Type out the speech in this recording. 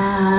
Nah,